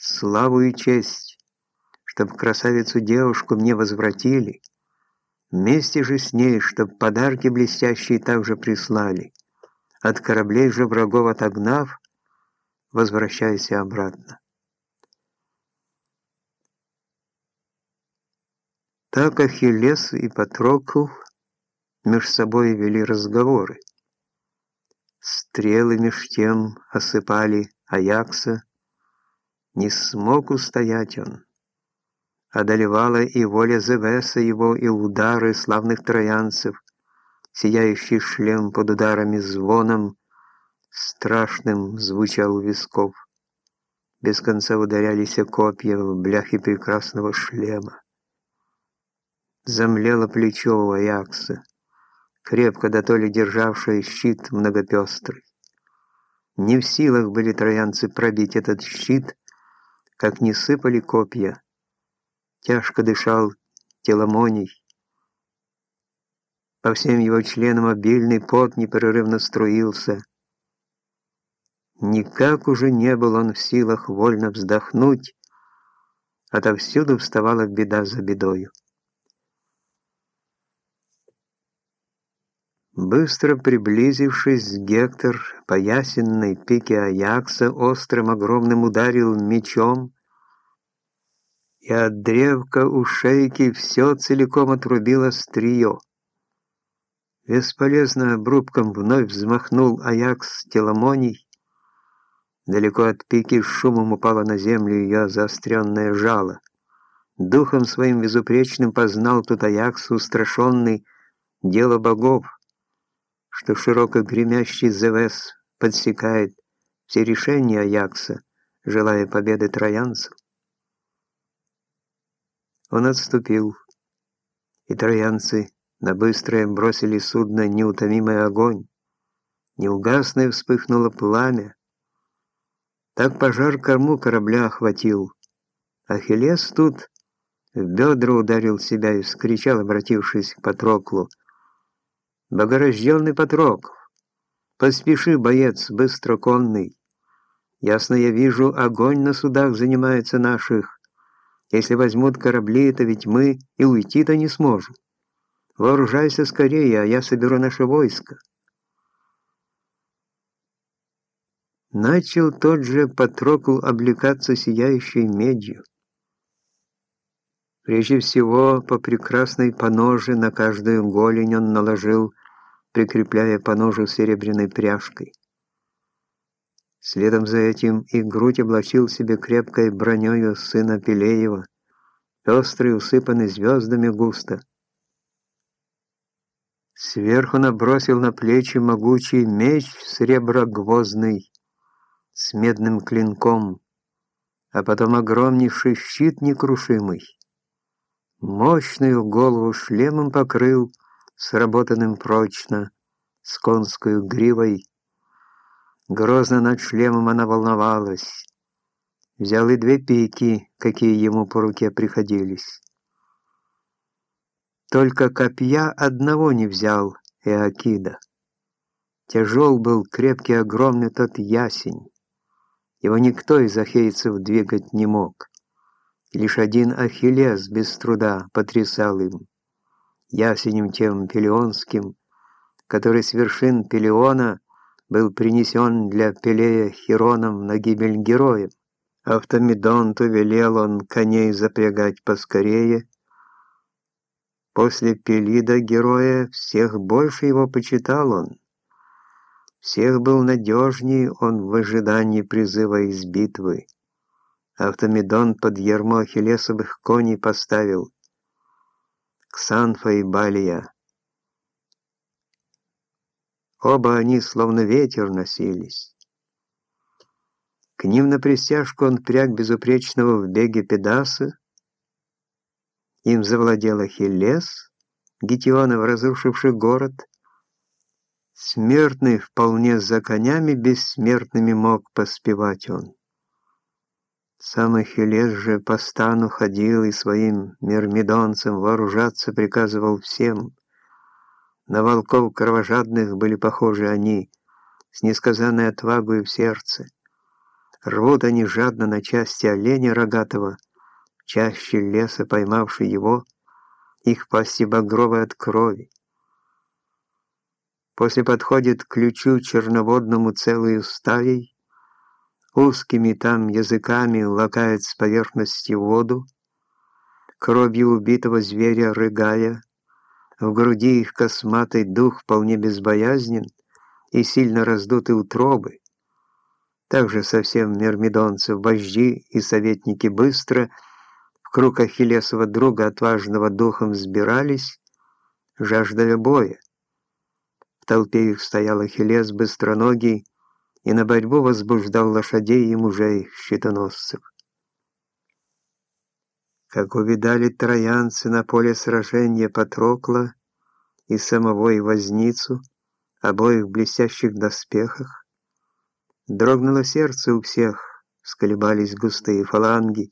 славу и честь, чтоб красавицу-девушку мне возвратили, вместе же с ней, чтоб подарки блестящие также прислали, от кораблей же врагов отогнав, возвращайся обратно. Так Ахиллес и Патрокл меж собой вели разговоры. Стрелы меж тем осыпали Аякса, не смог устоять он. Одолевала и воля Зевеса его, и удары славных троянцев, сияющий шлем под ударами звоном, страшным звучал у висков. Без конца ударялись копья в бляхи прекрасного шлема. Замлело плечо у Аякса крепко да то ли державшая щит многопестрый. Не в силах были троянцы пробить этот щит, как не сыпали копья. Тяжко дышал Теламоний. По всем его членам обильный пот непрерывно струился. Никак уже не был он в силах вольно вздохнуть, отовсюду вставала беда за бедою. Быстро приблизившись, Гектор по ясенной пике Аякса острым огромным ударил мечом, и от древка у шейки все целиком отрубило стрие. Бесполезно обрубком вновь взмахнул Аякс Теламоний. Далеко от пики шумом упала на землю ее заостренное жало. Духом своим безупречным познал тут Аякс устрашенный дело богов — что широко гремящий Зевес подсекает все решения Аякса, желая победы троянцев. Он отступил, и троянцы на быстрое бросили судно неутомимый огонь. Неугасное вспыхнуло пламя. Так пожар корму корабля охватил. Ахиллес тут в бедра ударил себя и вскричал, обратившись к Патроклу, Богорожденный Патроков, поспеши, боец быстроконный. Ясно я вижу, огонь на судах занимается наших. Если возьмут корабли, это ведь мы и уйти-то не сможем. Вооружайся скорее, а я соберу наше войско. Начал тот же Патрокл облекаться сияющей медью. Прежде всего, по прекрасной поноже на каждую голень он наложил прикрепляя по ножу серебряной пряжкой. Следом за этим и грудь облачил себе крепкой бронёю сына Пелеева, пестрый, усыпанный звездами густо. Сверху набросил на плечи могучий меч среброгвоздный с медным клинком, а потом огромнейший щит некрушимый. Мощную голову шлемом покрыл, сработанным прочно, с конской гривой. Грозно над шлемом она волновалась. Взял и две пики, какие ему по руке приходились. Только копья одного не взял Эакида. Тяжел был крепкий огромный тот ясень. Его никто из ахейцев двигать не мог. Лишь один Ахиллес без труда потрясал им ясенем тем пелеонским, который с вершин Пелеона был принесен для Пелея Хироном на гибель героев. Автомедонту велел он коней запрягать поскорее. После Пелида героя всех больше его почитал он. Всех был надежней он в ожидании призыва из битвы. Автомедон под ярмо ахиллесовых коней поставил. Ксанфа и Балия. Оба они словно ветер носились. К ним на пристяжку он пряг безупречного в беге Педаса. Им завладел Ахиллес, Гетионов, разрушивший город. Смертный вполне за конями бессмертными мог поспевать он. Сам Ахиллес же по стану ходил и своим мирмидонцам вооружаться приказывал всем. На волков кровожадных были похожи они, с несказанной отвагой в сердце. Рвут они жадно на части оленя рогатого, чаще леса поймавший его, их пасти багровой от крови. После подходит к ключу черноводному целую стаей, узкими там языками лакает с поверхности воду, кровью убитого зверя рыгая, в груди их косматый дух вполне безбоязнен и сильно раздуты утробы. Также совсем мирмидонцев вожди и советники быстро в круг Ахиллесова друга отважного духом сбирались, жаждая боя. В толпе их стоял Ахиллес быстроногий и на борьбу возбуждал лошадей и мужей щитоносцев. Как увидали троянцы на поле сражения Патрокла и самого и возницу, обоих блестящих доспехах, дрогнуло сердце у всех, сколебались густые фаланги,